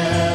together.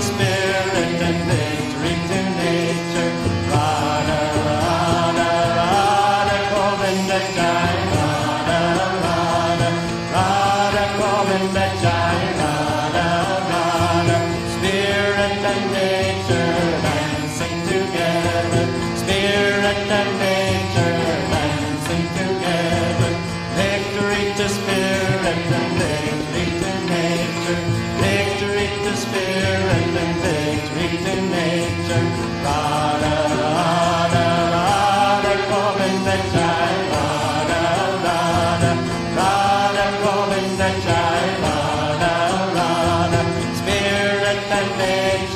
To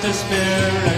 the Spirit.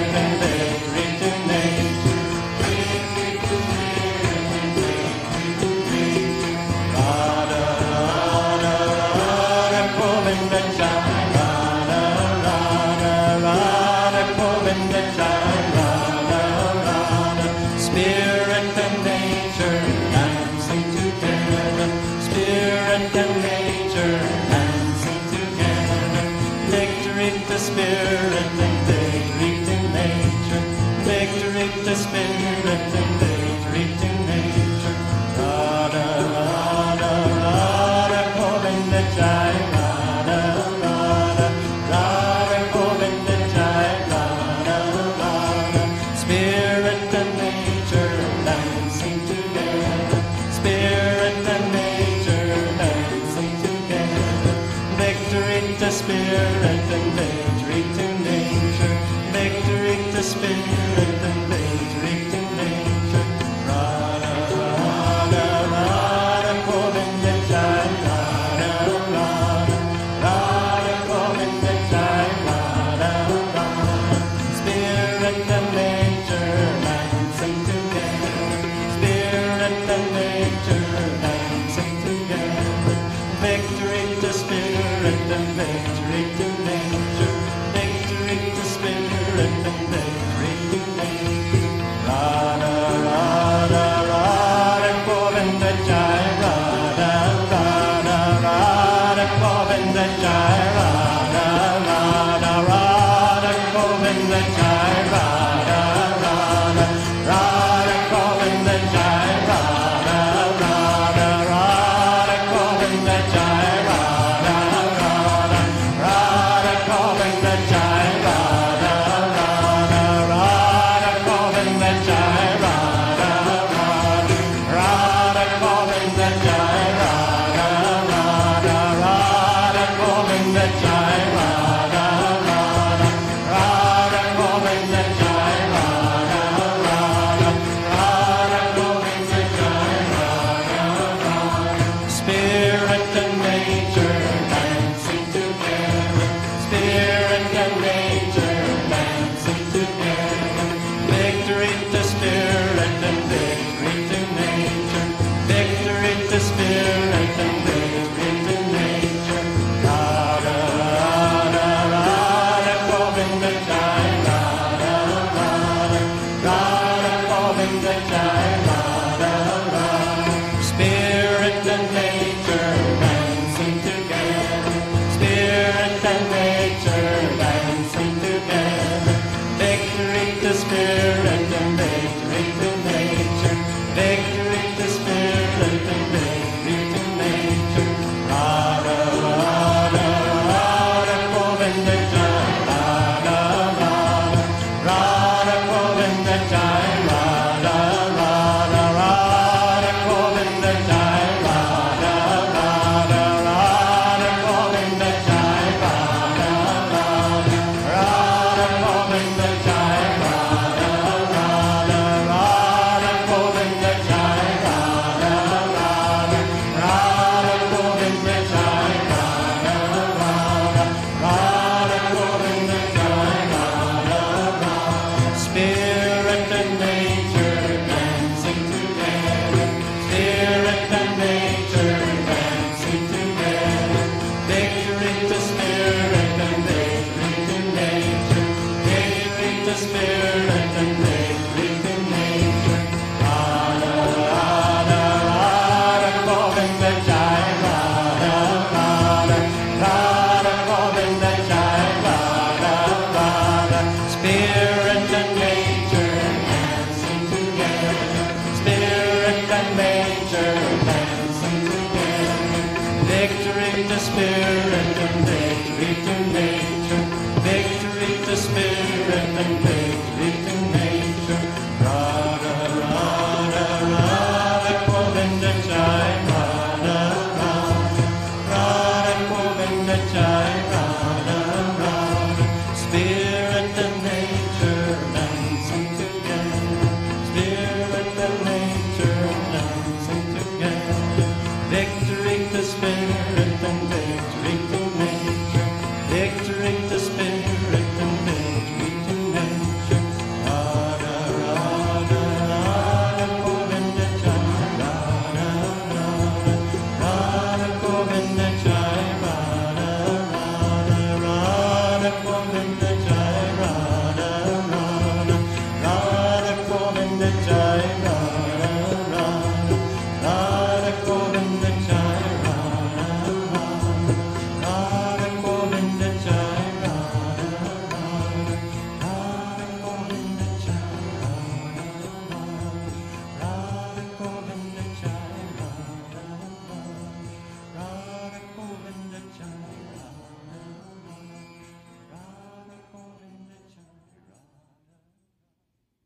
Spirit